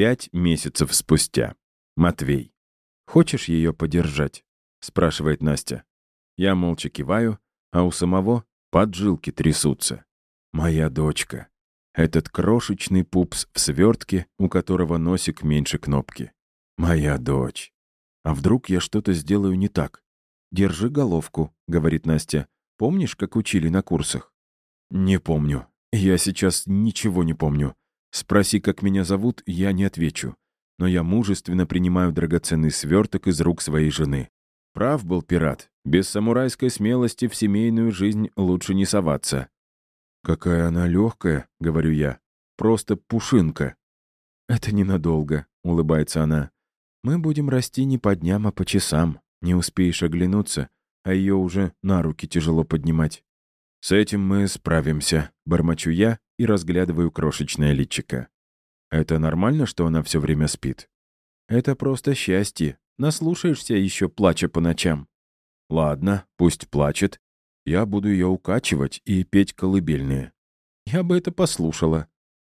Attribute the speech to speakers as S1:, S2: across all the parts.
S1: Пять месяцев спустя. Матвей. «Хочешь ее подержать?» — спрашивает Настя. Я молча киваю, а у самого поджилки трясутся. Моя дочка. Этот крошечный пупс в свертке, у которого носик меньше кнопки. Моя дочь. А вдруг я что-то сделаю не так? «Держи головку», — говорит Настя. «Помнишь, как учили на курсах?» «Не помню. Я сейчас ничего не помню. Спроси, как меня зовут, я не отвечу. Но я мужественно принимаю драгоценный сверток из рук своей жены. Прав был пират. Без самурайской смелости в семейную жизнь лучше не соваться. «Какая она легкая», — говорю я. «Просто пушинка». «Это ненадолго», — улыбается она. «Мы будем расти не по дням, а по часам. Не успеешь оглянуться, а ее уже на руки тяжело поднимать». «С этим мы справимся», — бормочу я и разглядываю крошечное личико. «Это нормально, что она все время спит?» «Это просто счастье. Наслушаешься еще плача по ночам». «Ладно, пусть плачет. Я буду ее укачивать и петь колыбельные. Я бы это послушала.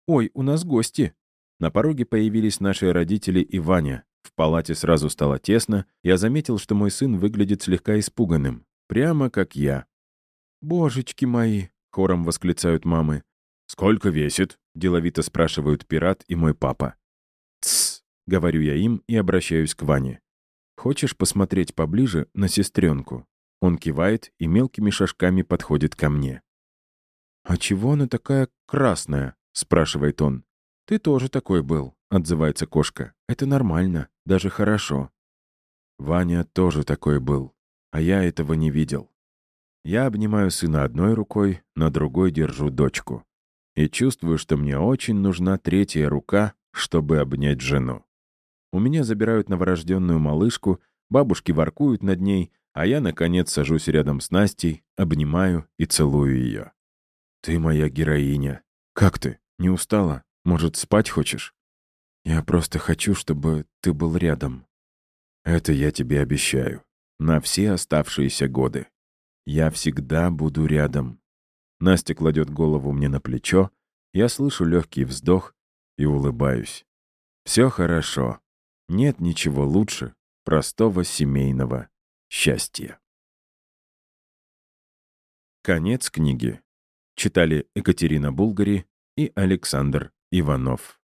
S1: Ой, у нас гости. На пороге появились наши родители и Ваня. В палате сразу стало тесно. Я заметил, что мой сын выглядит слегка испуганным. Прямо как я. «Божечки мои!» — хором восклицают мамы. «Сколько весит?» — деловито спрашивают пират и мой папа. «Тссс!» — говорю я им и обращаюсь к Ване. «Хочешь посмотреть поближе на сестренку?» Он кивает и мелкими шажками подходит ко мне. «А чего она такая красная?» — спрашивает он. «Ты тоже такой был», — отзывается кошка. «Это нормально, даже хорошо». Ваня тоже такой был, а я этого не видел. Я обнимаю сына одной рукой, на другой держу дочку. И чувствую, что мне очень нужна третья рука, чтобы обнять жену. У меня забирают новорожденную малышку, бабушки воркуют над ней, а я, наконец, сажусь рядом с Настей, обнимаю и целую ее. «Ты моя героиня. Как ты? Не устала? Может, спать хочешь?» «Я просто хочу, чтобы ты был рядом». «Это я тебе обещаю. На все оставшиеся годы. Я всегда буду рядом». Настя кладет голову мне на плечо, я слышу легкий вздох и улыбаюсь. «Все хорошо. Нет ничего лучше простого семейного счастья. Конец книги. Читали Екатерина Булгари и Александр Иванов.